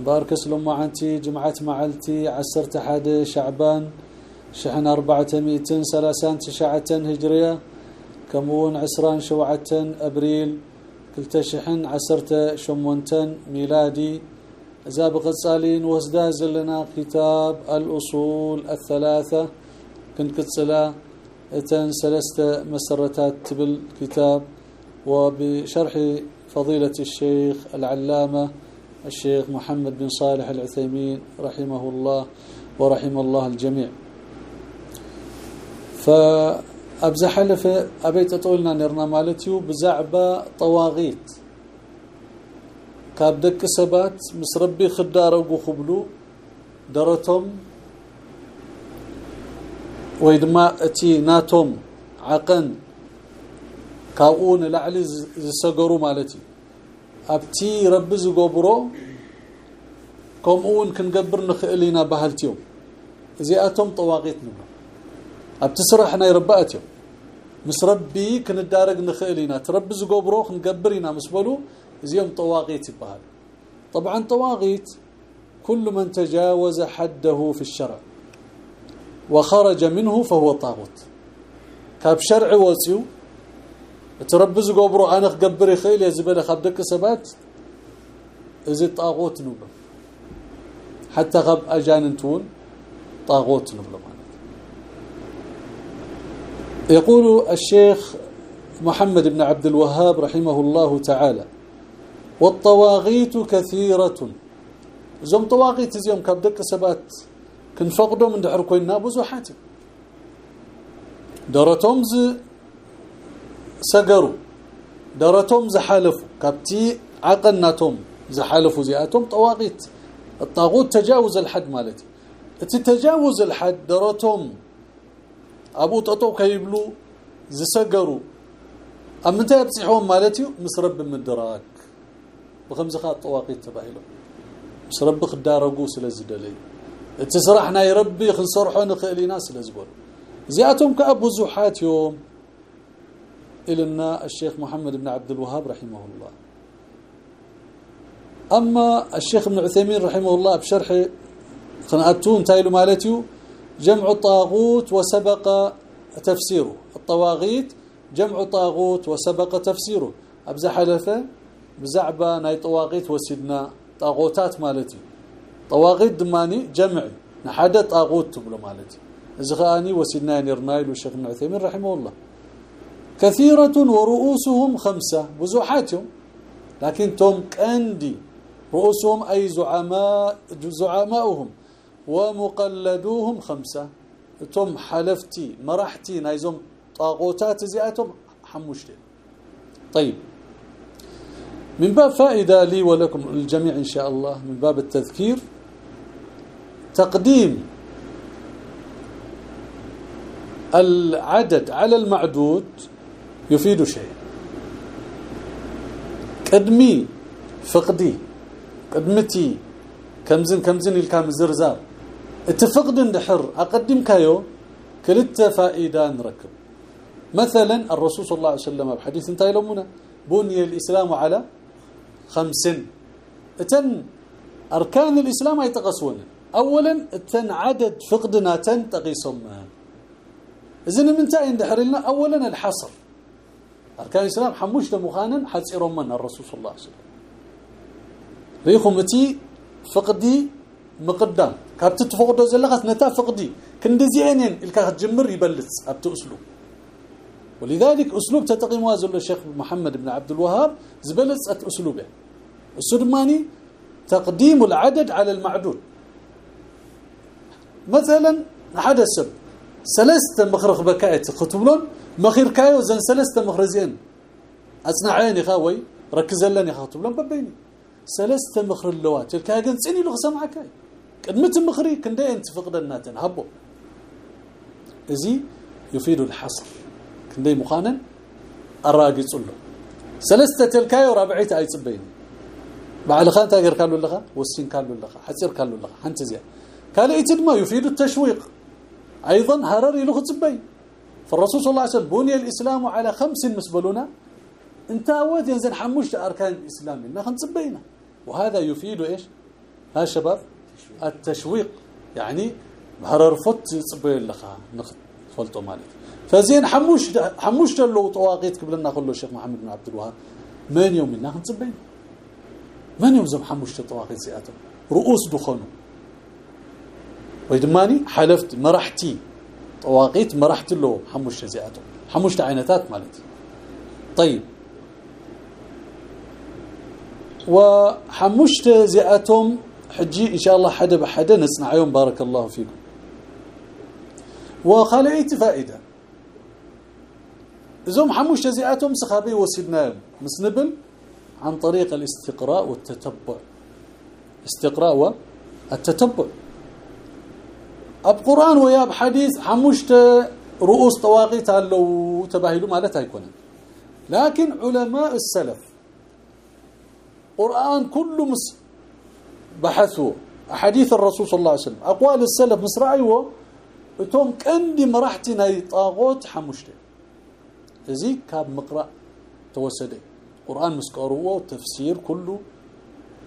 بارك سلم عنتي جمعة معلتي عسرت حد شعبان شحن أربعة مئتين سلاسان تشعة هجرية كمون عسران شوعة أبريل كلتا شحن عسرت شمونتن ميلادي. زابق الصالين وازداز لنا كتاب الأصول الثلاثة كنت كتسلا أتن سلسة مسرتات بالكتاب وبشرح فضيلة الشيخ العلامة الشيخ محمد بن صالح العثيمين رحمه الله ورحم الله الجميع. فابز حلف أبيت طولنا نرنا مالتيو بزعبة طواغيت. كاب دك سبات مسربي خدارغو خبلو درتهم ويدما اتي ناتهم عقن كاون لعلي زسغرو مالتي ابتي رب زغبرو كمون كنقبر نخئلينا بهالتيوم زياتهم طواغيت نبا ابتسرحنا يرباتيوم مس ربي كندارق نخئلينا ترب زغبرو كنقبرينا مسبلو زيهم طواغيت يبهال طبعا طواغيت كل من تجاوز حده في الشرع وخرج منه فهو طاغوت كاب شرع وصيو تربز قبرو أنا خقبر خيل يا زبله خبدك سبات ازي طاغوت نبل حتى غب اجاننتون طاغوت نبل يقول الشيخ محمد بن عبد الوهاب رحمه الله تعالى والطواغيت كثيرة زم طواغيت زيوم كبدك سبات كنفقدوا من دحر كوينا بزوحات درتهم زي سجروا درتهم زحالفوا. كابتي عقلناتهم زحالفوا زياتهم طواغيت. الطاغوت تجاوز الحد مالتي. تتجاوز الحد درتهم أبو ططو كيبلو زسجروا أم انت يبصحون مالتي؟ مسرب من دراك بخمس خاط طواغيت تبايلو مسرب خدارغو سلازدلي تسرحنا يا ربي خنصرحوا نخلينا سلازبول زياتهم كابو زحات يوم إلنا الشيخ محمد بن عبد الوهاب رحمه الله. أما الشيخ ابن عثيمين رحمه الله بشرح خناتون تايلو مالتيو جمع طاغوت وسبق تفسيره. الطواغيت جمع طاغوت وسبق تفسيره. ابز حلفة بزعبة ناي طواغيت وسيدنا طاغوتات مالتي. طواغيت دماني جمع نحد طاغوت تبلو مالتي. زغاني وسيدنا نرنايل والشيخ ابن عثيمين رحمه الله. كثيرة ورؤوسهم خمسة بزوحاتهم لكن توم كاندي رؤوسهم أي زعماء زعماؤهم ومقلدوهم خمسة. توم حلفتي مرحتي نايزهم طاغوتات زياتهم حموشتين. طيب. من باب فائدة لي ولكم الجميع إن شاء الله من باب التذكير تقديم العدد على المعدود يفيد شيء. قدمي فقدي. قدمتي كمزن كمزن الكام زرزار اتفقد اندحر اقدم كايو كلت فائده نركب مثلا الرسول صلى الله عليه وسلم بحديث انت يلمنا بني الإسلام على خمس. اتن أركان الإسلام يتقسون اولا اتن عدد فقدنا تن تقيسهم اذن من تاين اندحر لنا اولا الحصر. أركان الإسلام حموش دمخانن حصيرهم من الرسول صلى الله عليه وسلم. ريخم تي فقدي مقدام كابت تفقدو زلغت نتا فقدي. كندزينين إلكا تجمر يبلص أبت أسلوب. ولذلك أسلوب تتقي موازل الشيخ محمد بن عبد الوهاب زبلص أسلوبه. السدماني تقديم العدد على المعدود مثلا حدث ثلاثة مخرخ بكايت خطبلون مخير كايو زن ثلاثة مخرزين اصنعيني خاوي ركز لني خطبلون ببيني. ثلاثة مخر اللوات الكاغن صني له سمعك قدمت مخري؟ كندي أنت فقدناتن هبو. إزي يفيد الحصر. كندي مخانا الراقص له سلسته تلكاي ورابعيت اي صبين. بعد خان تاجر قالوا لها والسين قالوا لها حصير قالوا لها حنت زي قال ما يفيد التشويق. أيضا هرري له صبين. فالرسول صلى الله عليه وسلم بني الإسلام على خمس مسبلونا انت أود ينزل حموش أركان الإسلام ما خنصبينا. وهذا يفيد إيش؟ ها شباب؟ التشويق. يعني هرر فت صبي لخا فلتو مالك. فزين حموش حموش له طواقيت قبلنا كله الشيخ محمد بن عبد الوهاب. من يوم لنا نصبين من يوم حموش طواقيت زياته رؤوس دخنوا ويدماني حلفت مرحتي. طواقيت مرحت له حموش زياته حموش عينتات مالتي. طيب. وحمشت زياتهم حجي إن شاء الله حدا بحدا نصنع يوم بارك الله فيكم. وخلعت فائدة. زوم حمشت زياتهم سخابي وسيدنا مسنبل عن طريق الاستقراء والتتبع. استقراء والتتبع. أب قرآن ويا بحديث حمشت رؤوس طواغيت لو تباهلوا مالتها يكون لكن علماء السلف قرآن كله مس بحثوا أحاديث الرسول صلى الله عليه وسلم. أقوال السلف مس رايوه إتوم كندي مرحتي ناي طاغوت حمشته ازي كاب مقرأ توسدي. قرآن مسقروه تفسير كله.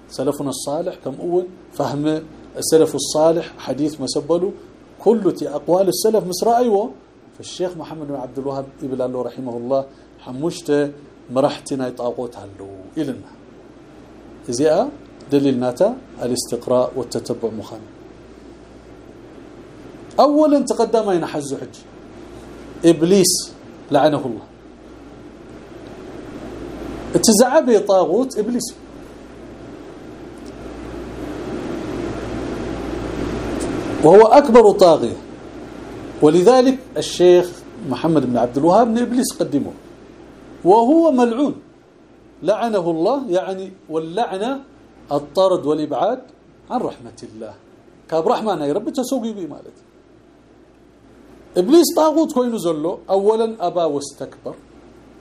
سلفنا الصالح كم أول؟ فهم السلف الصالح حديث مسبلوا كله تي أقوال السلف مس رايوه فالشيخ محمد بن عبد الوهاب ابن الله رحمه الله حمشته مرحتي ناي طاغوت هلو إلنا. زياء دليل الاستقراء والتتبع مخان. اولا تقدم أين حز حج. إبليس لعنه الله. اتزعب طاغوت إبليس. وهو أكبر طاغية. ولذلك الشيخ محمد بن عبد الوهاب بن إبليس قدمه. وهو ملعون. لعنه الله يعني واللعنه الطرد والإبعاد عن رحمة الله. كاب رحمن يا رب تسوقي بي مالتي. إبليس طاغوت كوينو زلو اولا أبا واستكبر.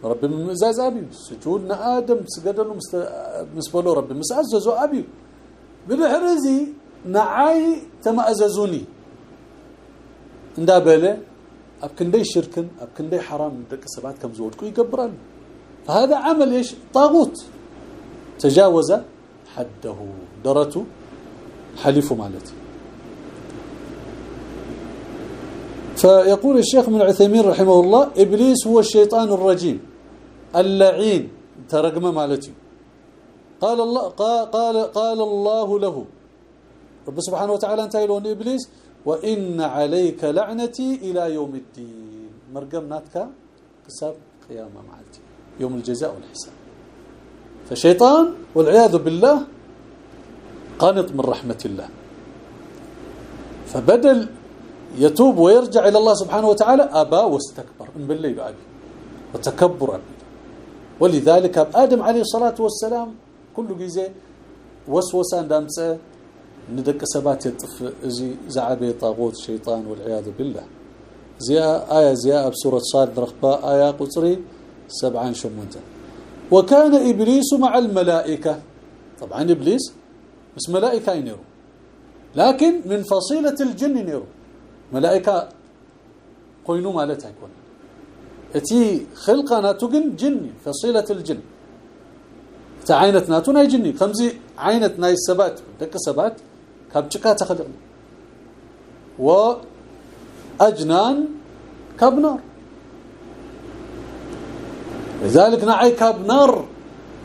رب من مزاز أبي. سجودنا آدم سجدلو مسبلو رب مسعززو أبي. بالحرزي نعاي تماززوني اندابله ابكندي شركن ابكندي حرام دك سبات كم زودكو يقبران فهذا عمل إيش طاغوت تجاوز حده درته حليف مالتي فيقول الشيخ من عثيمين رحمه الله ابليس هو الشيطان الرجيم اللعين ترقم مالتي قال الله قال قال الله له رب سبحانه وتعالى انتهى له إبليس وإن عليك لعنتي إلى يوم الدين. مرقم ناتك حساب قيامة مالتي يوم الجزاء والحساب. فشيطان والعياذ بالله قانط من رحمة الله. فبدل يتوب ويرجع إلى الله سبحانه وتعالى أبى واستكبر. من بالليل أبي. وتكبر أبي. ولذلك آدم عليه الصلاة والسلام كل جزء وسوسة دامسه ندك سبات يطف زي زعبي طاغوت شيطان والعياذ بالله زي آية زي بسورة صاد رخبة آية قصري سبعان شمونتا وكان إبليس مع الملائكة طبعا إبليس بس ملائكة ينيرو لكن من فصيلة الجن ينيرو ملائكة قينو مالتها يكون اتي خلقنا ناتوجن جن فصيلة الجن تعينت ناتونا جني خمزي عينت ناي السبات دك سبات كابچكا تخلق واجنان كابنار لذلك نعي كاب نار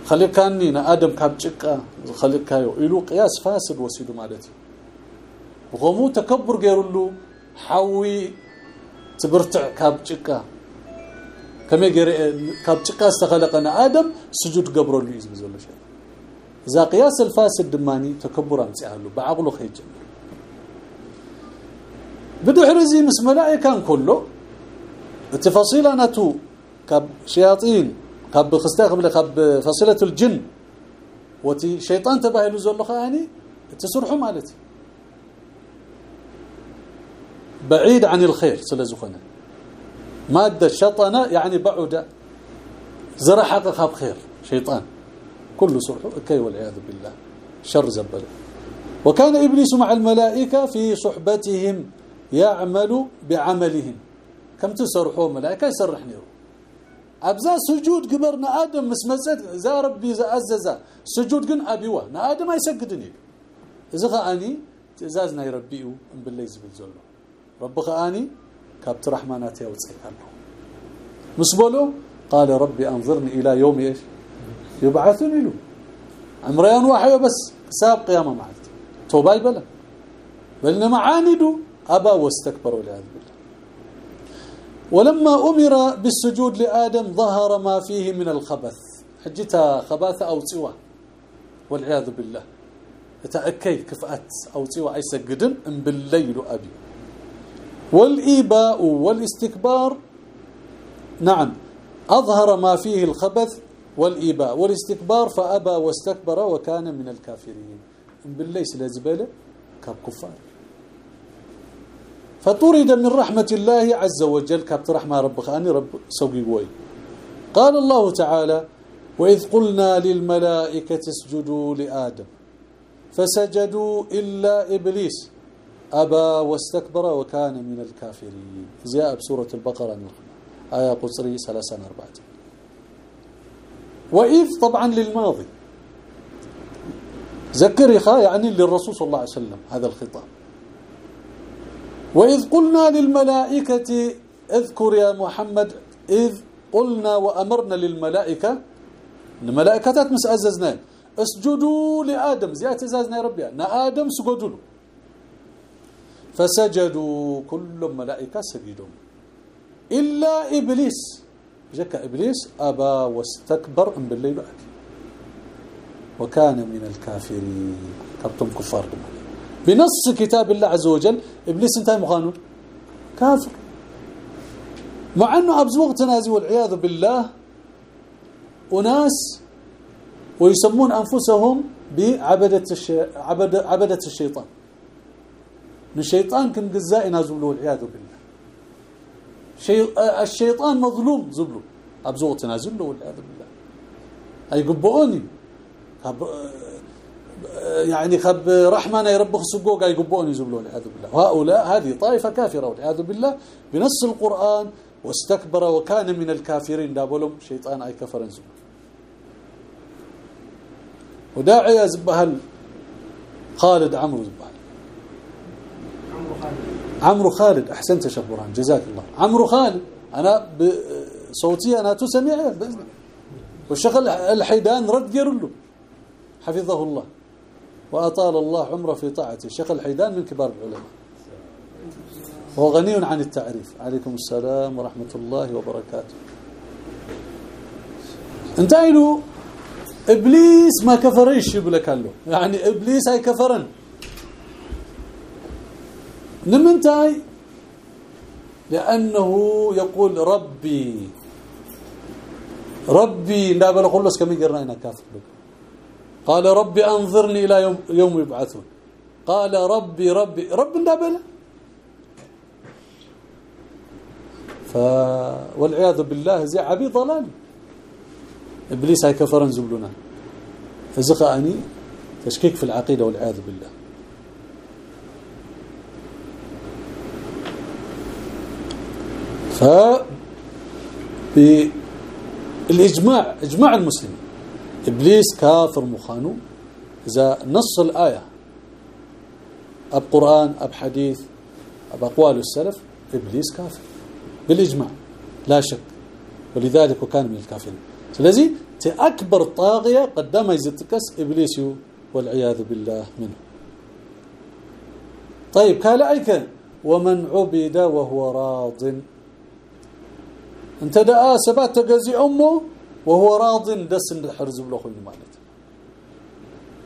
خليك كاني ادم كاب ጭቃ خليك كايو إلو قياس فاسد وسيدو مالتي وغمو تكبر غيرلو حوي تبرتع كاب ጭቃ كما غير كاب ጭቃ استخلقنا ادم سجود قبرلو يزم زلو شيء اذا قياس الفاسد دماني تكبر امصيالو بعقله خيجمر بدحرزي مس ملائكه كله التفاصيلاناتو كاب شياطين كاب قبل كاب فصيله الجن وتي شيطان تباهلو زلو يعني تسرحوا مالتي بعيد عن الخير سلازخنا ماده شطنه يعني بعد زرحق خاب خير شيطان كل كي والعياذ بالله. شر زبل. وكان إبليس مع الملائكة في صحبتهم يعمل بعملهم. كم تسرحوا ملائكة؟ يسرحني. أبزا سجود قبرنا آدم مسمزت ذا ربي عززا سجود كن ابيوا نا آدم يسجدني. إذا آني تزازنا يربيو بالله يزبل زلو. ربك آني كابت رحمانات يوصيكالو مسبولو قال ربي أنظرني إلى يوم إيش؟ يبعثون له. عمريان واحد بس حساب قيامة معلت توباي بلا. بل عاندوا أبا واستكبروا لهذا ولما أمر بالسجود لآدم ظهر ما فيه من الخبث. حجتها خباثة أو سوى. والعياذ بالله. تأكي كفأت أو سوى. أي سجدن؟ بالليل أبي. والإيباء والاستكبار. نعم. أظهر ما فيه الخبث والإيباء والاستكبار فأبى واستكبر وكان من الكافرين. بالليل لازباله كفار. فطرد من رحمة الله عز وجل كابت رحمة ربك أني رب سوقي وي قال الله تعالى وإذ قلنا للملائكة اسجدوا لآدم فسجدوا إلا إبليس. أبى واستكبر وكان من الكافرين. زياء بسورة البقرة آية قصري ثلاثة أربعة وإذ طبعا للماضي. ذكر يعني للرسول صلى الله عليه وسلم هذا الخطاب. وإذ قلنا للملائكة اذكر يا محمد إذ قلنا وأمرنا للملائكة الملائكة مسأززنا اسجدوا لآدم زيادة ازازنا يا ربي. نا آدم سجدوا له. فسجدوا كل ملائكة سجدوا. إلا إبليس. جك إبليس أبى واستكبر أم بالليل وكان من الكافرين. كبتم كفار بنص كتاب الله عز وجل إبليس انتهى مخانه. كافر. مع أنه أبز وقت نازي والعياذ بالله وناس ويسمون أنفسهم بعبدة الشي... عبد... عبدة الشيطان. الشيطان كان جزاء نازل والعياذ بالله. الشيطان مظلوم. زبلو. ابز وقت نازل والعياذ بالله. أي قبوني يعني خب رحمنا يربخ سقوق يقبون يزبلون والعياذ بالله. وهؤلاء هذه طائفة كافرة والعياذ بالله. بنص القرآن واستكبر وكان من الكافرين. دابلهم شيطان أي كفر زب وداعي زبهل خالد عمرو عمرو خالد احسنت يا برهان جزاك الله. عمرو خالد أنا صوتي أنا تسمع بإذن والشغل الحيدان رد له حفظه الله. وأطال الله عمره في طاعته. الشيخ الحيدان من كبار العلماء. وهو غني عن التعريف. عليكم السلام ورحمة الله وبركاته. انتهي له إبليس ما كفرش يقول له يعني إبليس هاي كفرن. نمنتاي لأنه يقول ربي. ربي ندابل خلص كم يقرنا كافر. لك قال ربي أنظرني إلى يوم, يوم يبعثون. قال ربي ربي رب ندبل ف والعياذ بالله زي عبي ضلال. إبليس هاي كفر زبلنا. فزقاني تشكيك في العقيدة والعياذ بالله. ف بالاجماع إجماع المسلمين إبليس كافر مخانو. إذا نص الآية أب قرآن أب حديث أب أقوال السلف إبليس كافر. بالإجماع لا شك. ولذلك كان من الكافرين. لذلك تأكبر طاغية قدام يزتكس إبليس والعياذ بالله منه. طيب قال ايك ومن عبد وهو راض. انت دعا سبات تجزي أمه وهو راض دس حرز بلو خوي مالت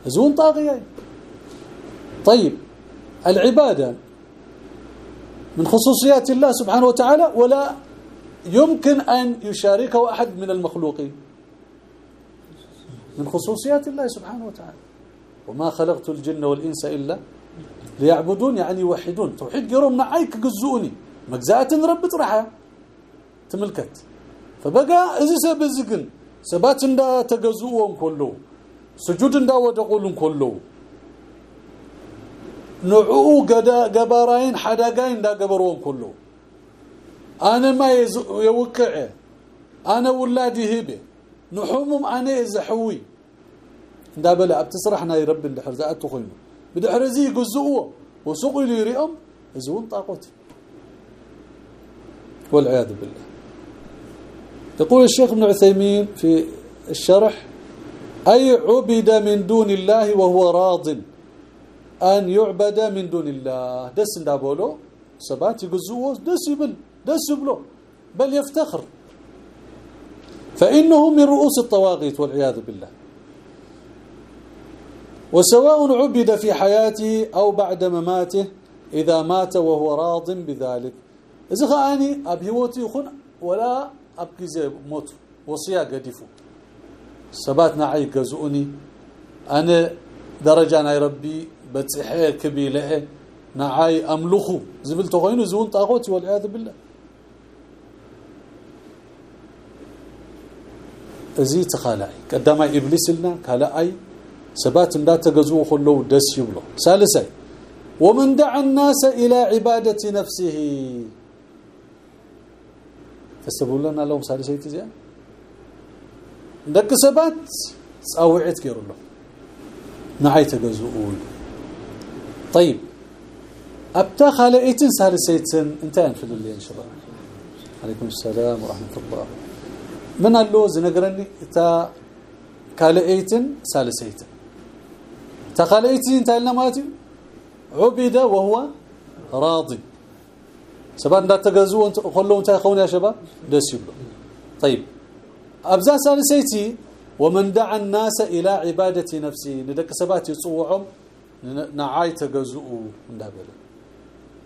زون طاغية. طيب العبادة من خصوصيات الله سبحانه وتعالى ولا يمكن أن يشاركه أحد من المخلوقين؟ من خصوصيات الله سبحانه وتعالى. وما خلقت الجن والإنس إلا ليعبدون يعني يوحدون. توحيد قيرهم نعيك جزؤني مجزات رب طرحه تملكت فبقى اذا سبزقن سبات اندا تجزؤهم كله سجود اندا ودقولن كله نعو قدا قبراين حداقاين اندا قبرهم كله أنا ما يوقع أنا ولادي هبه نحومهم أنا زحوي دابل ابتسرحنا يرب اندحر زاتو خوينو بدحر زي يجزؤوا وسوق يريهم زون طاقوت والعياذ بالله يقول الشيخ ابن عثيمين في الشرح أي عبد من دون الله وهو راض؟ أن يعبد من دون الله. دس دابولو سبات يقزوه دس يبل دس يبلو بل يفتخر. فإنه من رؤوس الطواغيت والعياذ بالله. وسواء عبد في حياته أو بعد مماته إذا مات وهو راض بذلك. إذا خاني أبهوتي يخون ولا أبكي زي موت وصيا قدفو سبات نعي قزؤني أنا درجة ناي ربي بتصحي كبيله نعي أملخو زبل تغينو زون طاغوتي والعياذ بالله ازي تخالاي قدام ابليس لنا كلاي سبات اندات تغزو خلو دس يبلو ثالثا ومن دعا الناس إلى عبادة نفسه فاستبوا لنا لهم ثالثا زين دك سبات صاوعت كيرو له نعي تغزوون طيب ابتا خلقيتن ثالثيتن انتين في الليل ان شاء الله عليكم السلام ورحمه الله من اللوز نقرني تا كالئيتن ثالثيتن تخليتي انت لنا ماتي عبد وهو راضي انت كلهم انت يخون يا شباب دس يبلو طيب ابزا ثالثيتي ومن دعا الناس إلى عباده نفسه ندك سبات يصوعهم نعاي تغزو اندابله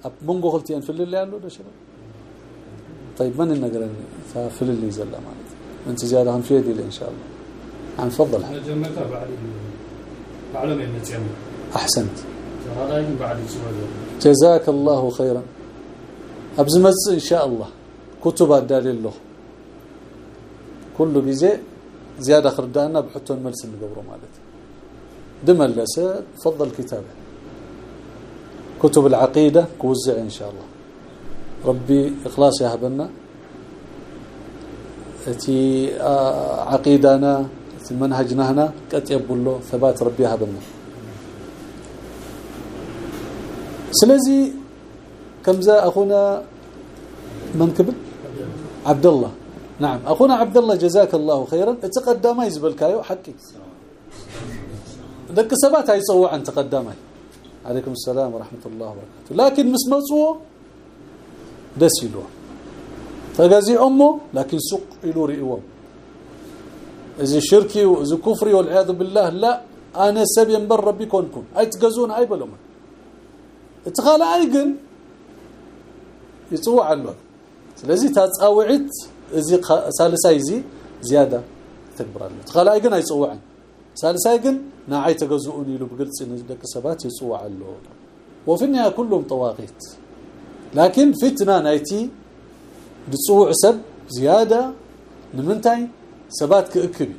اب منغو قلتي ان في الليل يالو ده شباب طيب من النقر في الليل زلا مالك انت زياده هم في يدي ان شاء الله عن فضل جنة بعد بعلم ان احسنت بعد جزاك الله خيرا ابز مز إن شاء الله. كتب الدليل له. كل جزء زيادة خردانا بحطوا الملس نقبره مالت دملس تفضل كتابه كتب العقيدة كوزع إن شاء الله. ربي إخلاص يهبنا تي عقيدنا منهجنا هنا قد يبلو ثبات ربي يهبنا سلازي كم ذا أخونا من كبل عبد الله نعم. أخونا عبد الله جزاك الله خيرا. تقدم يزبلكايو حقي دك سبات هيصوع عن تقدمه عليكم السلام ورحمة الله وبركاته. لكن مسمصو دسيلو فغازي أمه لكن سوق يلو ريوم إذا شركي وإذا كفري والعياذ بالله لا أنا سب ينبر ربي كونكم. أي تغزون أي بلوم اتخال ايغن يصوع عنه تصاوعت زي እዚ زي زياده تكبر ተግብራሉ ተኸላይ كن አይጽውዕን ሳልሳይ ግን ንዓይ ተገዝኡን ኢሉ ብግልጽ ንደቂ ሰባት ይጽውዕ ኣሎ። وفي النهايه كلهم طواغيت لكن فتنه نايتي بتصوع سب زياده لمنتاي سبات كأكبي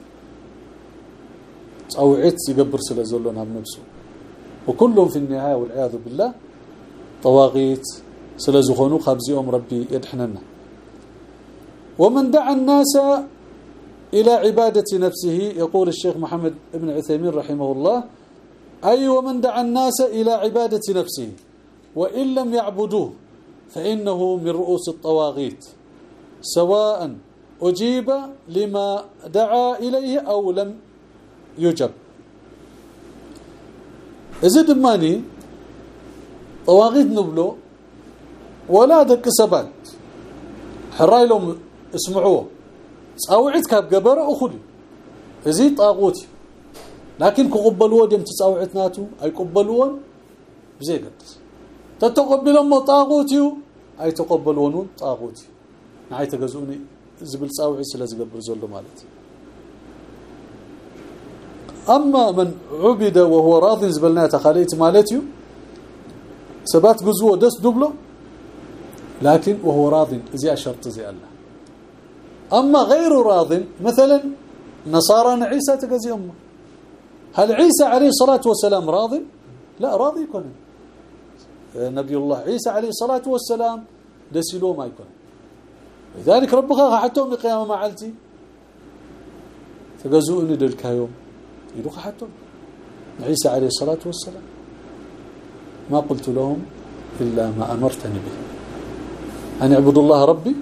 تصاوعت يكبر سلا زلون هم نفسه وكلهم في النهايه والعياذ بالله طواغيت سلا زخونو خبزيهم ربي يدحننا ومن دعا الناس إلى عبادة نفسه يقول الشيخ محمد بن عثيمين رحمه الله أي ومن دعا الناس إلى عبادة نفسه وإن لم يعبدوه فإنه من رؤوس الطواغيت سواء أجيب لما دعا إليه أو لم يجب إذا دماني طواغيت نبلو ولا دك سبات. حراي لهم اسمعوه. تصاوعت كاب جبره أخذ. ازي طاغوتي. لكن كقبلوا دم تصاوعتناتو أي قبلون بزي قدس تتقبلوا طاغوتي أي تقبلون طاغوتي. نعي تجزوني زبل تصاوعي سلا زغبر زلو مالتي أما من عبد وهو راض زبلنا تخاليت مالتي سبات جزوه دس دبلو. لكن وهو راض زي شرط زي الله. أما غير راض مثلا نصارى عيسى تجزي أمه. هل عيسى عليه الصلاة والسلام راض؟ لا راضي يكون. نبي الله عيسى عليه الصلاة والسلام دسلو ما يكون. لذلك ربك حتى من قيامة معلتي تجزؤني دلك يوم. يدوك حتى عيسى عليه الصلاة والسلام. ما قلت لهم إلا ما أمرتني به. أن اعبدوا الله ربي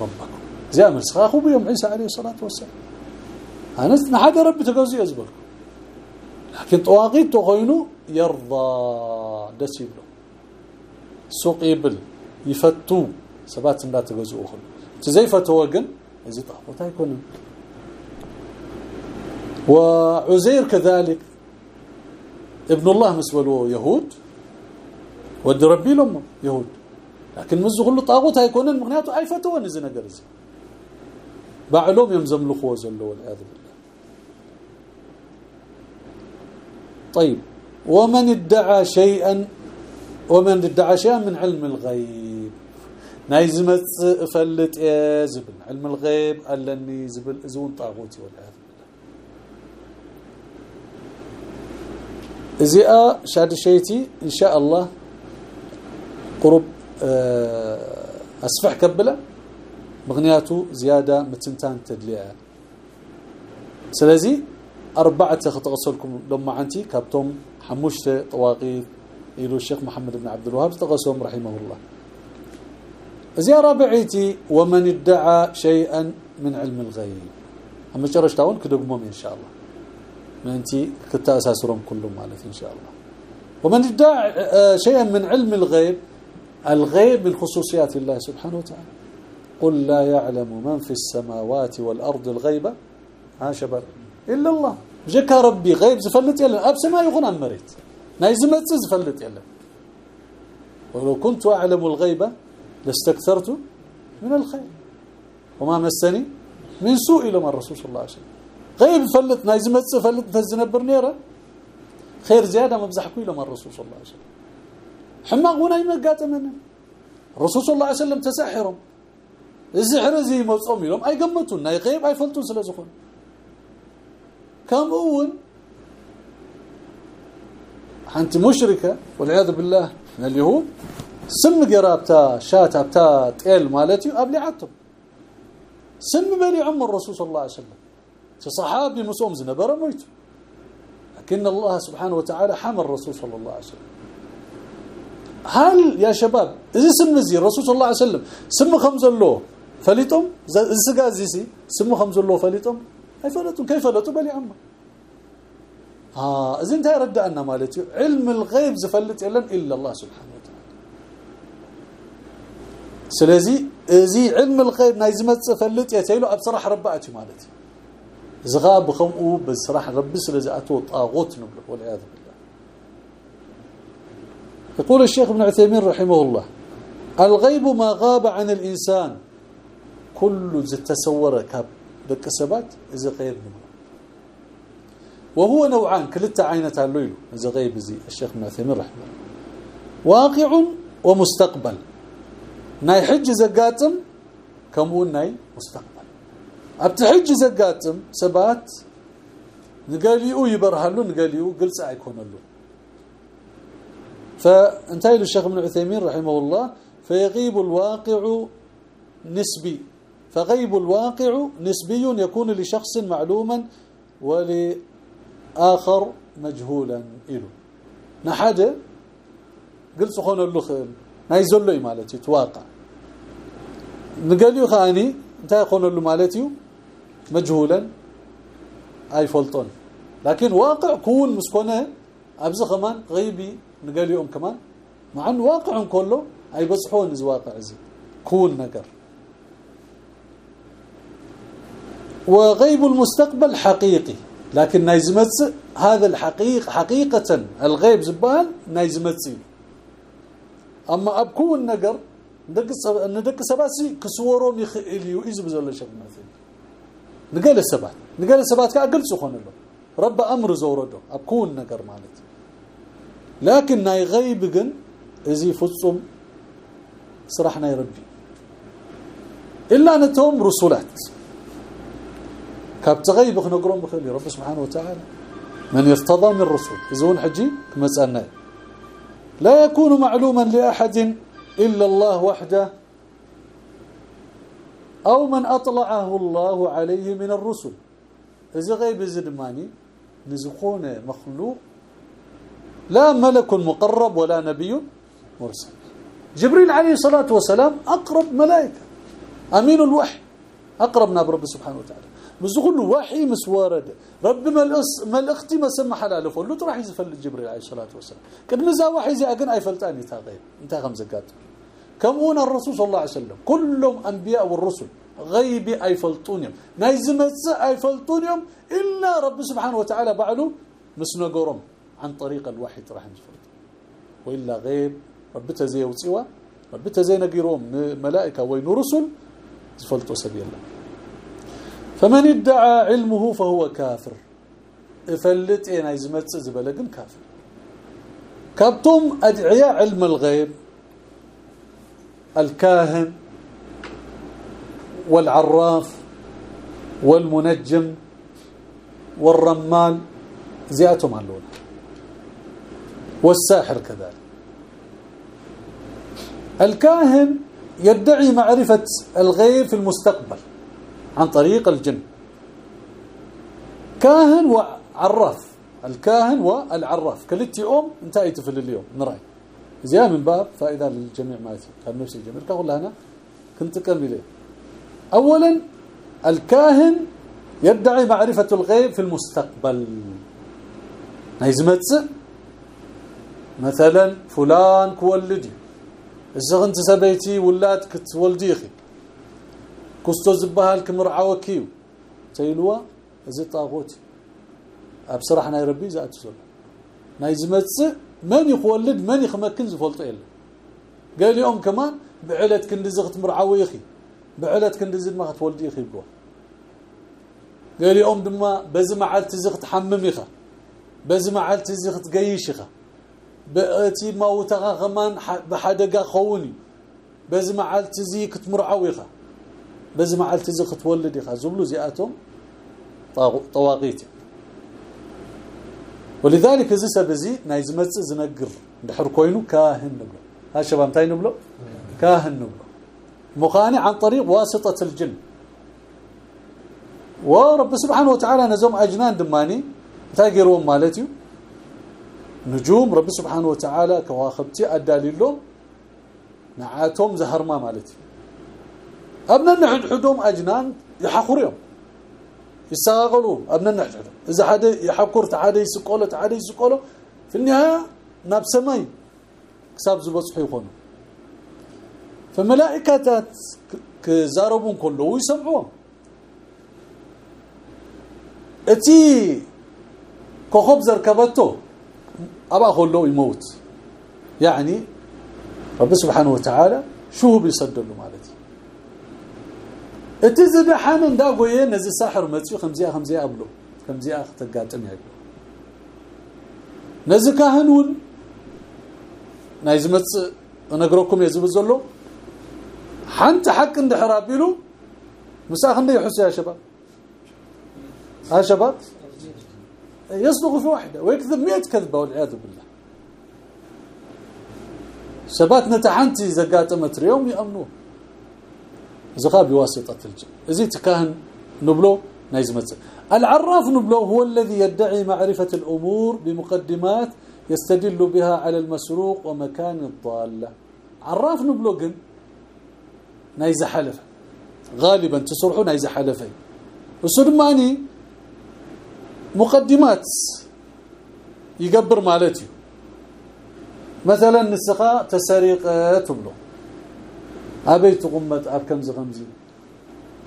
ربكم. زي أمر سخاخو بيوم عيسى عليه الصلاة والسلام. أنا ما حدا ربي تجوزي أزبركم لكن طواغيت تغينو يرضى. دسيب له سوق يبل. يفتو. سبات لا تجوزو أخر زي فتوغن زي طاقوت يكون. وعزير كذلك. ابن الله مسولو يهود. ود ربي لهم يهود. لكن مزه كل طاغوت هيكون مغنياته اي فتوى نزي نجر زي بعلوم يمزملخوا زلو والعياذ بالله. طيب. ومن ادعى شيئا ومن ادعى شيئا من علم الغيب. نايزمت فلت يا زبل علم الغيب اللني زبل زون طاغوتي والعياذ بالله. زي شاد شيتي ان شاء الله قرب اسفح كبلة مغنياته زيادة متنتان تدليع سلازي أربعة تغسلكم لما عنتي كابتم حموشت طواقيت يلو الشيخ محمد بن عبد الوهاب تغسلهم رحمه الله. زي رابعيتي ومن ادعى شيئا من علم الغيب. أما شرشتاون كدغمهم إن شاء الله. من انت كتاساسرهم كلهم مالت إن شاء الله. ومن ادعى شيئا من علم الغيب الغيب من خصوصيات الله سبحانه وتعالى. قل لا يعلم من في السماوات والأرض الغيب. ها شباب. إلا الله. جكا ربي غيب زفلت يلا. أب سما يغنى المريت نايزمت زفلت يلا. ولو كنت أعلم الغيب لاستكثرت من الخير. وما مسني من سوء لما الرسول صلى الله عليه وسلم. غيب فلت نايزمت فلت تزنبر نيرة. خير زيادة مبزحكوا لما الرسول صلى الله عليه وسلم. حماق ونا يمقاتمنا الرسول صلى الله عليه وسلم تسحرهم السحر زي مصوم يوم اي قمتون اي غيب اي فلتون سلازخون كم اول انت مشركه والعياذ بالله من اليهود سم قرابتا شاتا بتا تقيل مالتي ابلعتهم سم بلي عم الرسول صلى الله عليه وسلم صحابي مسوم زنبره مويت لكن الله سبحانه وتعالى حمى الرسول صلى الله عليه وسلم هل يا شباب إذا سم زي الرسول صلى الله عليه وسلم سم خمس له فليتم؟ زغا زيسي سم خمس له فليتم؟ أي فلتم؟ كيف فلتوا بلي عم آه إذا أنت ردنا مالتي علم الغيب زفلت إلا الله سبحانه وتعالى. سلازي زي علم الغيب نايزمت فلت يتيلو ابصراح رباتي مالتي زغاب خمو بصراح ربي سلازي أتو طاغوت نبلغ والعياذ بالله. يقول الشيخ ابن عثيمين رحمه الله الغيب ما غاب عن الإنسان. كل تصور كاب دك سبات اذا منه وهو نوعان كلتا عينة الليل. اذا غيب زي الشيخ ابن عثيمين رحمه الله. واقع ومستقبل. ناي حج زقاتم كمون ناي مستقبل. ابتحج زقاتم سبات نقاليو يبرهلو نقاليو قلص يكونلو فانتهى الشيخ ابن عثيمين رحمه الله فيغيب الواقع نسبي فغيب الواقع نسبي يكون لشخص معلوما ولآخر مجهولا له نحد قلت سخون نايزل له مالتي تواقع. نقاليو خاني انت يكون له مالتي مجهولا أي فلطون. لكن واقع كون مسكونه ابز كمان غيبي نقال يوم كمان. مع انه واقع كله أي بصحون زي واقع زي كون نقر. وغيب المستقبل حقيقي. لكن نايزمت هذا الحقيقة حقيقة الغيب زبال نايزمت أما ابكون نقر ندق ندق سباسي كسوروم يخيليو اذ بزول شيخ مثلا نقال السبات نقال السبات كأقل سخون له. رب أمر زورده. ابكون نقر مالتي لكن ناي غيب جن ازي فصم سرحنا يربي إلا نتهم رسولات. كابت غيب خنقرون بخير رب سبحانه وتعالى. من يرتضى من الرسول يزون حجي كما سالنا لا يكون معلوما لأحد إلا الله وحده. أو من أطلعه الله عليه من الرسل. إذا غيب زدماني نزخون مخلوق لا ملك مقرب ولا نبي مرسل. جبريل عليه الصلاة والسلام أقرب ملائكة أمين الوحي أقربنا برب سبحانه وتعالى. كله وحي مسوارد رب ملأختي ما سمح حلاله فلو راح يزفل جبريل عليه الصلاة والسلام. قد نزا وحي زي أقن أي فلتاني تا غير إنت خمس زكات كم هنا الرسول صلى الله عليه وسلم؟ كلهم أنبياء والرسل. غيبي أي فلطونيوم نايزمت أي فلطونيوم إلا رب سبحانه وتعالى بعده مسنقرم عن طريق الوحي راح نفرد. وإلا غيب رب تزي وصوا رب تزي نقيروم ملائكة وين رسل زفلتوا سبيل الله. فمن ادعى علمه فهو كافر. فلت اين يزمت زبلقن كافر. كابتم ادعياء علم الغيب الكاهن والعراف والمنجم والرمال زياتهم علون والساحر كذلك. الكاهن يدعي معرفة الغيب في المستقبل عن طريق الجن. كاهن وعراف الكاهن والعراف. كلتي أم انتهيت في اليوم؟ نراي. زي من باب فائدة للجميع ماتي كان نفسي الجميع كقول أنا كنت كمل أولا الكاهن يدعي معرفة الغيب في المستقبل. نايزمت مثلا فلان كولدي الزغنت سبيتي ولات كتولدي أخي. كستو زبهال كمرعوكيو تيلوا إزي طاغوت ابصراح ناي ربي زات سول ناي زمص من يخولد من يخمكن زفلطو يلا قال يوم كمان بعلت كند زغت مرعوي أخي بعلت كند زد ما تولدي أخي بقوا قال يوم دما بزمعلت زغت حمم يخا بزمعلت زغت قيش يخا بأتي موتها غمان بحدقة خوني. بز معلت زي كتمرعويخه بز معلت زي كتولديخه زبلو زياتهم طواغيت. ولذلك زي سبزي نايزمص زنقر. دحر كوينو كاهن نبلو. ها شباب متى نبلو؟ كاهن نبلو. مقانع عن طريق واسطة الجن. ورب سبحانه وتعالى نزوم أجنان دماني. تاقرون مالتي نجوم رب سبحانه وتعالى كواخبتي أداليلو نعاتهم زهرما مالتي. ابنا نحد حدوم أجنان يحقرهم يستغلوا ابنا نحد حدوم إذا حدا يحقر تعالى يسقوله تعالى يسقوله في النهاية ناب سماي. حساب زبصح يكونوا فملائكات كزاربون كله ويسمعوهم. إتي كوكب زركبته أبا خلو يموت. يعني رب سبحانه وتعالى شو بيصدلوا مالتي؟ اتزد حنن دا غويه نزي ساحر متي خمزيه خمزيه أبلو. خمزيه تقاطم يا نزي كاهنون نايزمت نغركم يزب زلو حنت حق عند حرابيلو. مساخن يحس يا شباب. ها شباب. يصدق في واحدة ويكذب 100 كذبة والعياذ بالله. شبات نتحنتي زقات متريوم يأمنوه زغا بواسطة الجن. ازي تكاهن نبلو نايزمت العراف نبلو هو الذي يدعي معرفة الأمور بمقدمات يستدل بها على المسروق ومكان الضالة. عراف نبلو قن نايز حلف غالبا تصرحوا نايز حلفين. وسلماني مقدمات يقبر مالتي. مثلا نسخة تسريقه تبلو أبيت قمت أب كم زغمزي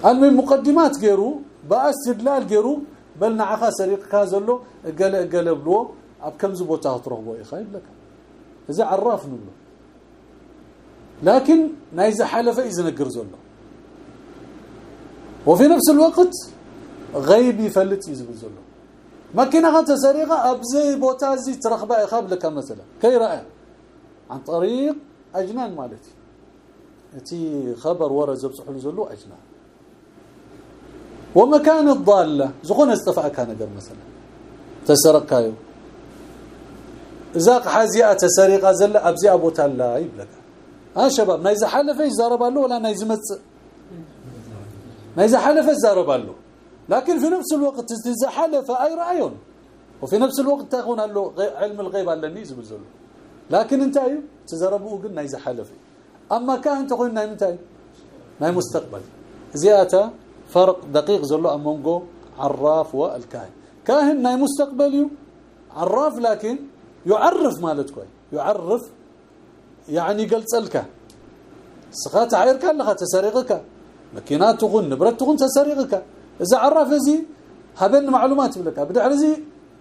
المهم مقدمات غيرو بأستدلال غيرو بل نعخا سريق كازلو قال قلبلو أب كم زبوتا ترغبو يخايب لك إذا عراف نبلو. لكن نايز حلفة اذا نقر زلو. وفي نفس الوقت غيب يفلت يزبل زلو. ماكينة تسريقه أبزي بوتازي ترخبأ يخاب لك مثلا كي رأي؟ عن طريق أجنان مالتي. إتي خبر ورا زبصحوا زلو أجنان. ومكان الضالة. زخون استفاك نجر مثلا تسرقايو اذا حازيا تسرقه زل أبزي أبو تالا يبلغ ها شباب ما اذا حلف يزاربالو ولا ما يزمص ما اذا حلف يزاربالو. لكن في نفس الوقت حلف أي رايون وفي نفس الوقت تكون له علم الغيب على النيز بزلو لكن انت ايو تزربوا قلنا حلف أما كان تقول ناي متى ناي مستقبل. زيادة فرق دقيق زلو امونغو عراف والكاهن. كاهن ناي مستقبل عراف لكن يعرف مالتكم يعرف يعني قلصلك. سخات عيرك لها تسرقك مكينات تغن نبرت تغن تسرقك اذا عرف زي هبن معلومات بلك بدعرزي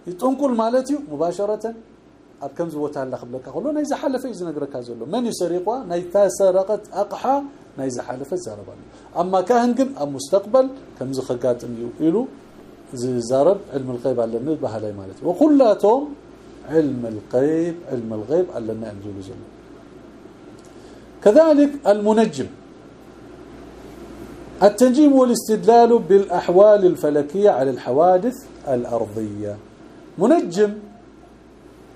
يتنقل مالتي مباشره ابكم زوتا الله قبلك قولوا نايز حلف اذا نغرك زلو من يسرقوا ناي تسرقت اقحى نايز حلف زربا اما كاهن كن المستقبل كم زخقاتم يقولوا زارب علم الغيب على النبي بهلاي مالتي وكلاتهم علم الغيب علم الغيب على انزل زلو كذلك المنجم التنجيم والاستدلال بالأحوال الفلكية على الحوادث الأرضية. منجم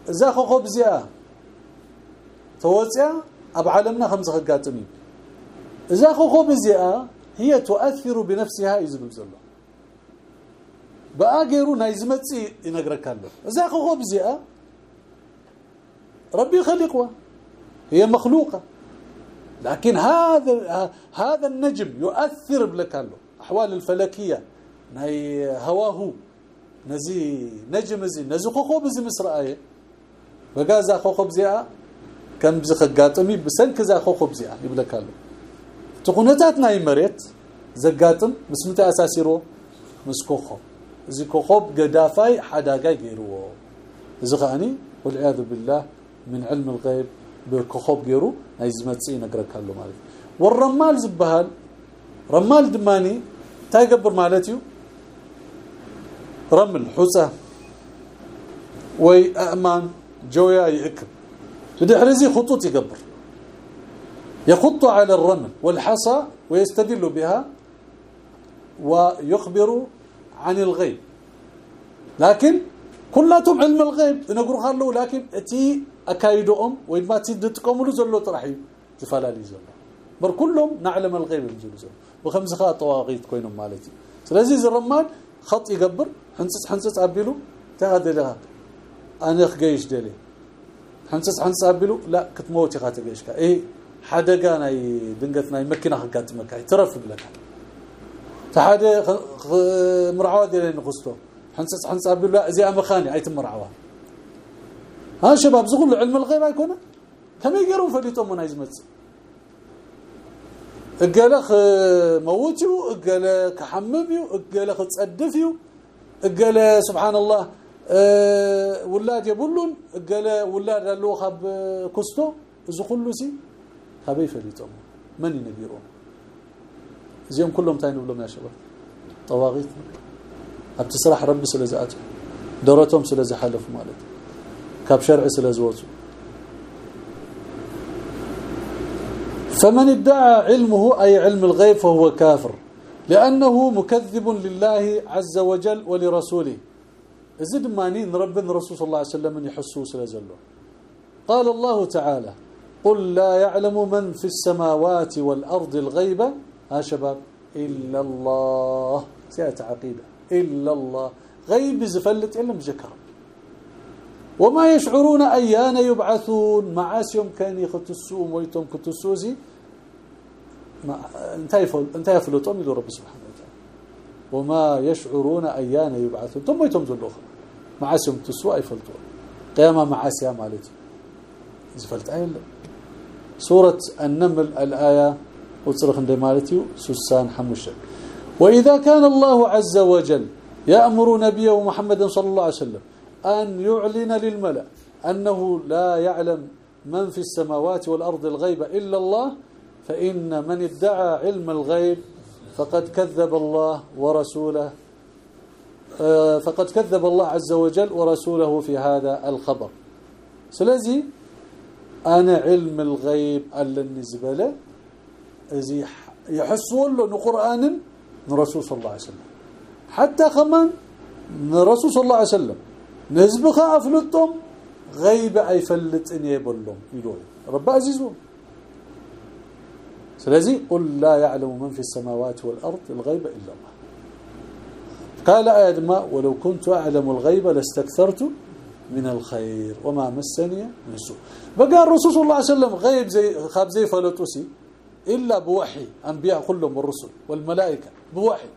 اذا خو بزيا توصيا أب عالمنا خمسه خقاتمي اذا خو بزيا هي تؤثر بنفسها يزبل زلو باغيرو نايزمصي ينغركالو اذا خو بزيا ربي خلقها هي مخلوقة. لكن هذا هذا النجم يؤثر بلكالو أحوال الفلكية. ناي هواه نزي نجم زي نزي خو بزي مسرايه بغازا خوخب زيا كم بزخغاطمي بسنك ذا خوخب زيا يبلكالو تقونتات ناي مريت. زغاطم مسمته أساسيرو؟ مسكوخو زي كوخب قدافاي حداغاي غيرو زغاني والعياذ بالله من علم الغيب. بكوخب غيرو ناي زمتصي نغركالو مالك. والرمال زبهال رمال دماني تايقبر مالتيو رمل حسه وي أمان جويا يكب بدحرزي خطوط يقبر. يخط على الرمل والحصى ويستدل بها ويخبر عن الغيب. لكن كلاتهم علم الغيب نقول خلوا لكن أتي أكايدهم وما تدتقوموا زلو طرحي تفلالي زلو. بر كلهم نعلم الغيب زلو زلو. وخمس خاء طواغيت كوينهم مالتي. سلازي الرمال خط يقبر حنصص حنصص ابيلو تهدي لها. أنا خجيش دلي حنصص حنص ابيلو لا كتموت خاتجيشكا إيه حدقا ناي دنقت ناي مكينة خقاتمك ترف لك تحدى مرعوا دي نقصتو حنصص حنص ابيلو لا زي امخاني اي تمرعوا ها شباب زغل علم الغيب يكون كم يقرون فليتو من ايزمت اقلخ موتيو اقلخ حمميو اقلخ تصدفيو أقل سبحان الله ولاد يبلون قال ولاد لو خب كستو اذا كله سي خبي فليتهم من ينبيرون زيهم كلهم تاين لهم يا شباب طواغيت ابتسرح رب سلازات دورتهم سلاز حلف مالك كاب شرع سلازوت فمن ادعى علمه أي علم الغيب فهو كافر لأنه مكذب لله عز وجل ولرسوله زد مانين ربنا رسول صلى الله عليه وسلم يحسوس لزلو قال الله تعالى قل لا يعلم من في السماوات والأرض الغيب ها شباب إلا الله سيئة عقيدة إلا الله غيب زفلت إلا مذكر وما يشعرون أيان يبعثون. معاسيهم كان يختسوم ويتم كتسوزي انتهى انتهى فلوتهم يدور رب سبحانه وتعالى. وما يشعرون أيان يبعثون. ثم يتم ذلوخ معاسم تسوى يفلتوا قيامة معاسيا مالتي. زفلت اي سورة النمل الآية وتصرخ عند مالتي سوسان حمشه وإذا كان الله عز وجل يأمر نبيه محمد صلى الله عليه وسلم أن يعلن للملأ أنه لا يعلم من في السماوات والأرض الغيب إلا الله فإن من ادعى علم الغيب فقد كذب الله ورسوله فقد كذب الله عز وجل ورسوله في هذا الخبر. سلازي أنا علم الغيب زبله ازي يحسوا له القران الرسول صلى الله عليه وسلم. حتى كمان الرسول صلى الله عليه وسلم. نزبخ افلطهم غيب ايفلطن يبلهم. يقول رب عزيزهم سلازي قل لا يعلم من في السماوات والأرض الغيب إلا الله. قال ما ولو كنت أعلم الغيب لاستكثرت من الخير وما مسني من سوء. بقى الرسول صلى الله عليه وسلم غيب زي خاب زي فلوتوسي إلا بوحي أنبياء كلهم والرسل والملائكة بوحي.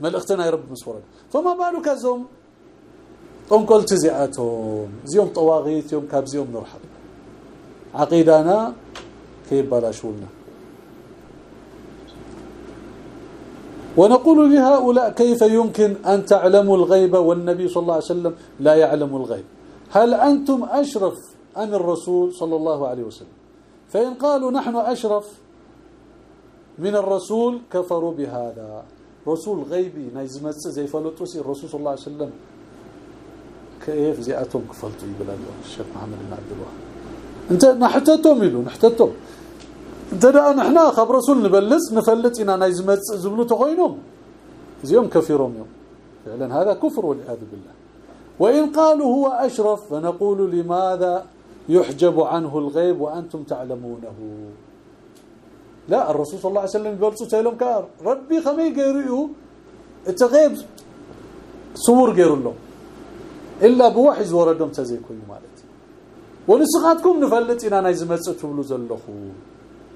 ملختنا يا رب مسورد فما بالك زوم؟ قلت زياتهم زيوم طواغيت يوم كابزيوم نرحب عقيدانا كيف بلاشولنا ونقول لهؤلاء كيف يمكن أن تعلموا الغيب والنبي صلى الله عليه وسلم لا يعلم الغيب؟ هل أنتم أشرف أم الرسول صلى الله عليه وسلم؟ فإن قالوا نحن أشرف من الرسول كفروا بهذا. رسول غيبي نايزمت زي فلوتوسي الرسول صلى الله عليه وسلم كيف زياتهم كفلتوا يقول الشيخ محمد بن عبد الوهاب. انت نحتتهم يلو نحتتهم انت دا نحنا خب رسول نبلس نفلت إنا نايزمت زبلو تخوينهم زيهم كفرهم يوم. فعلا هذا كفر والعياذ بالله. وإن قالوا هو أشرف فنقول لماذا يحجب عنه الغيب وأنتم تعلمونه؟ لا الرسول صلى الله عليه وسلم يقول لهم كار. ربي خمي غيريو التغيب صور غير له إلا بوحي وردهم تزيكم مالت. ونسخاتكم نفلت أنا نايز مصت تبلو زلخو.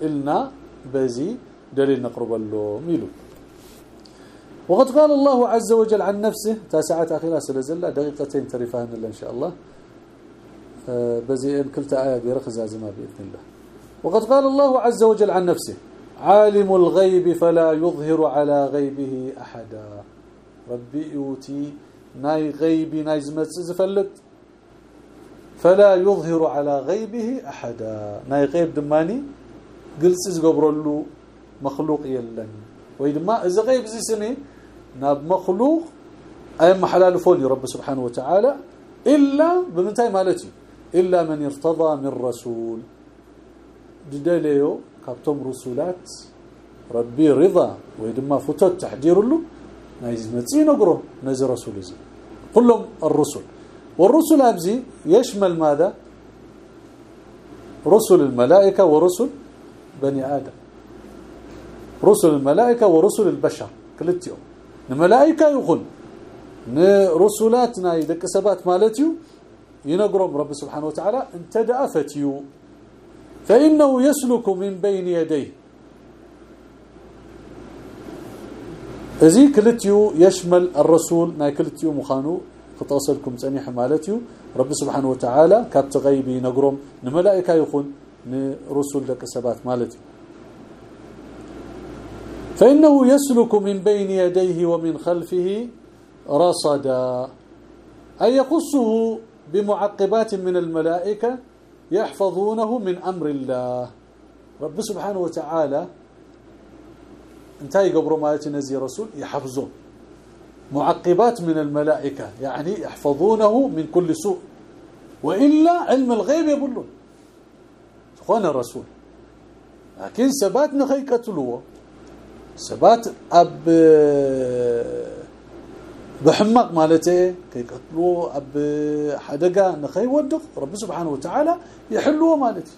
إلنا بزي دليل نقرب له ميلو وقد قال الله عز وجل عن نفسه تاسعات أخيرا سلازلا دقيقتين ترفاهن الله إن شاء الله. بزي كلتا آية بيرخز ازما بإذن الله. وقد قال الله عز وجل عن نفسه عالم الغيب فلا يظهر على غيبه أحدا. ربي يوتي ناي غيبي ناي زمت زفلت فلا يظهر على غيبه احدا ناي غيب دماني قلص زغبرلو مخلوق يلن ويدما اذا غيب زي سني ناب مخلوق اي محلال فوني رب سبحانه وتعالى الا بمنتهي مالتي الا من ارتضى من رسول ددليو كابتم رسولات ربي رضا ويدما فتوت تحدير له نايز متي نقرو نزل رسول زي كلهم الرسل والرسل ابزي يشمل ماذا رسل الملائكه ورسل بني آدم رسل الملائكه ورسل البشر كلتيو الملائكه يقول رسولاتنا يدك سبات مالتيو ينقرم رب سبحانه وتعالى انتدأ فتيو فإنه يسلك من بين يديه ازي كلتيو يشمل الرسول ناي كلتيو مخانو خطاسلكم صنيح مالتيو رب سبحانه وتعالى كابت غيبي نقرم نملائكه يكون نرسل لك سبات مالتي فإنه يسلك من بين يديه ومن خلفه رصدا أي يقصه بمعقبات من الملائكة يحفظونه من أمر الله رب سبحانه وتعالى انتهي قبر ما يتنزي رسول يحفظون معقبات من الملائكة يعني يحفظونه من كل سوء وإلا علم الغيب يقولون اخوانا الرسول لكن سبات نخي سبات اب بحمق مالته كيقتلوا اب حدقه نخي ودق رب سبحانه وتعالى يحلوه مالتي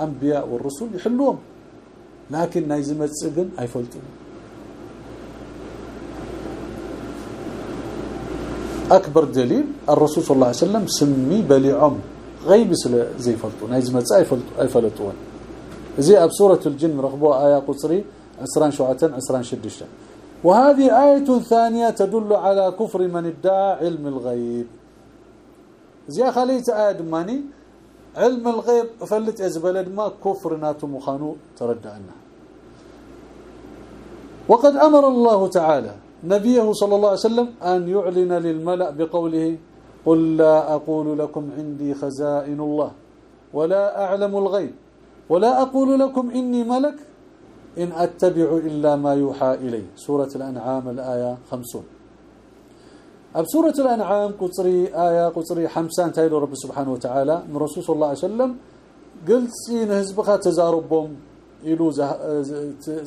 انبياء والرسل يحلوهم لكن نايزمت صقن ايفلطون أكبر دليل الرسول صلى الله عليه وسلم سمي بليعم. غيب زي فلطون نايزمت ايفلطون زي أب سورة الجن رغبوا آية قصري عسران شعتن عسران شدشة. وهذه آية ثانية تدل على كفر من ادعى علم الغيب. زي خليت آية دماني علم الغيب فلت ازبلد ما كفر ناتو مخانو تردعنا وقد أمر الله تعالى نبيه صلى الله عليه وسلم أن يعلن للملأ بقوله قل لا أقول لكم عندي خزائن الله ولا أعلم الغيب ولا أقول لكم إني ملك إن أتبع إلا ما يوحى إلي. سورة الأنعام الآية 50 أب سورة الأنعام قصري آية قصري 50 تايلو رب سبحانه وتعالى من رسول صلى الله عليه وسلم قلت سين حزبك تزاربهم يلو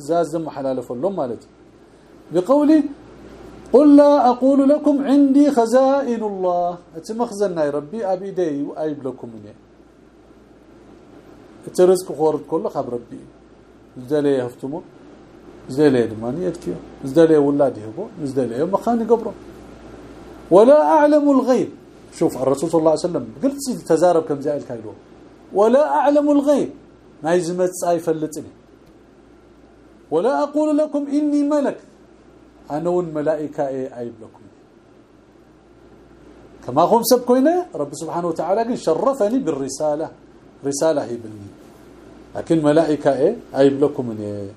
زازم حلالف لهم مالتي. بقولي قل لا أقول لكم عندي خزائن الله. اتمخزنا يا ربي أبي دي وايب لكم مني. ترزق خورد كله خب ربي. زدلي يفتمو زدلي دماني يدكيو زدلي ولادي هبو زدلي مخاني قبره ولا أعلم الغيب. شوف الرسول صلى الله عليه وسلم قلت تزارب كم زائل كايلو. ولا أعلم الغيب. ما يزمت صاي فلطني ولا أقول لكم إني ملك. أنا والملائكه ايب لكم. كما هم سب كوينة رب سبحانه وتعالى شرفني بالرسالة. رسالة هي بني لكن ملائكة إيه ايب لكم إيه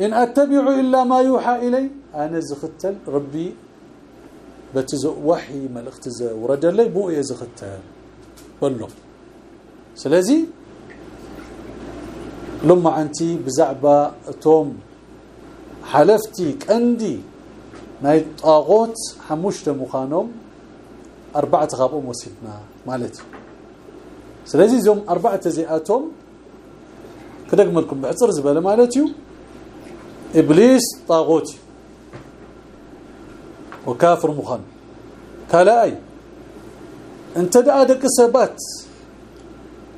إن أتبع إلا ما يوحى إلي أنا زختل ربي بتز وحي ملخت ورد لي بو يزختل بلو سلازي؟ لما انتي بزعبة توم حلفتي كندي ناي طاغوت حمشت مخانوم أربعة غابهم وسيدنا مالتي. سلازي زوم أربعة زياتهم كدغملكم بعصر زبالة مالتيو؟ إبليس طاغوتي. وكافر مخان كلاي أنت دعا دك سبات.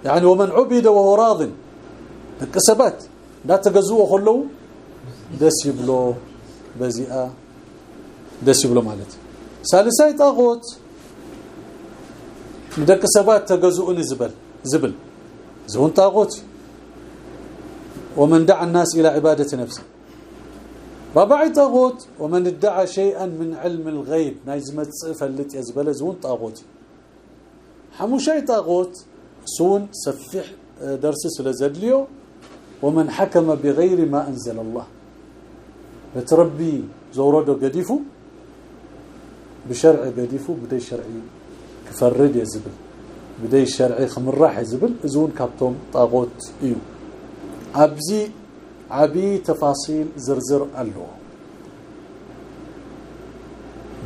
يعني ومن عبد وهو راض. دك لا تجزوه خلو دس يبلو بزيئة. دس يبلو مالتي. ثالثاي طاغوت. دك سبات تجزؤن زبل. زبل. زون طاغوت. ومن دعا الناس إلى عبادة نفسه. رابع طاغوت ومن ادعى شيئا من علم الغيب نايزمت فلت يزبل زون طاغوت. حموشي طاغوت سون سفح درس سلازدليو ومن حكم بغير ما أنزل الله. بتربي زوردو قديفو بشرع قديفو بدي شرعي كفرد يزبل. بدي شرعي خمراح يزبل زون كابتوم طاغوت إيو. أبزي عبي تفاصيل زرزر الله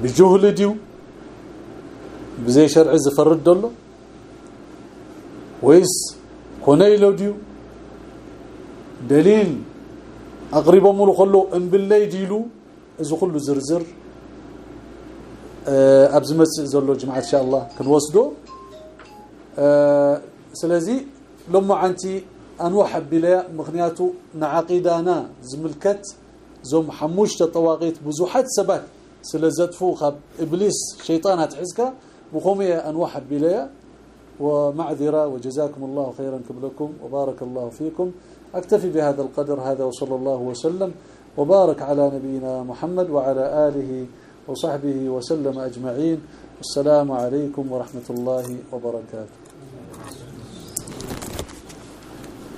بجهل ديو بزي شرع زفرد دلو. ويس كونيلو ديو دليل اقربوا مولو خلو إن بالله ديلو اذا كله زرزر أبز مس زلو جماعة إن شاء الله كنوسدو سلازي لما عنتي انوحب بلا مغنياتو نعقيدانا زملكت زوم حموش تطواقيت بزوحات سبات سلازتفو خب إبليس شيطانات حزكا بخوميه انوحب بلا. ومعذرة وجزاكم الله خيرا قبلكم وبارك الله فيكم. أكتفي بهذا القدر هذا وصلى الله وسلم. وبارك على نبينا محمد وعلى آله وصحبه وسلم أجمعين. السلام عليكم ورحمة الله وبركاته.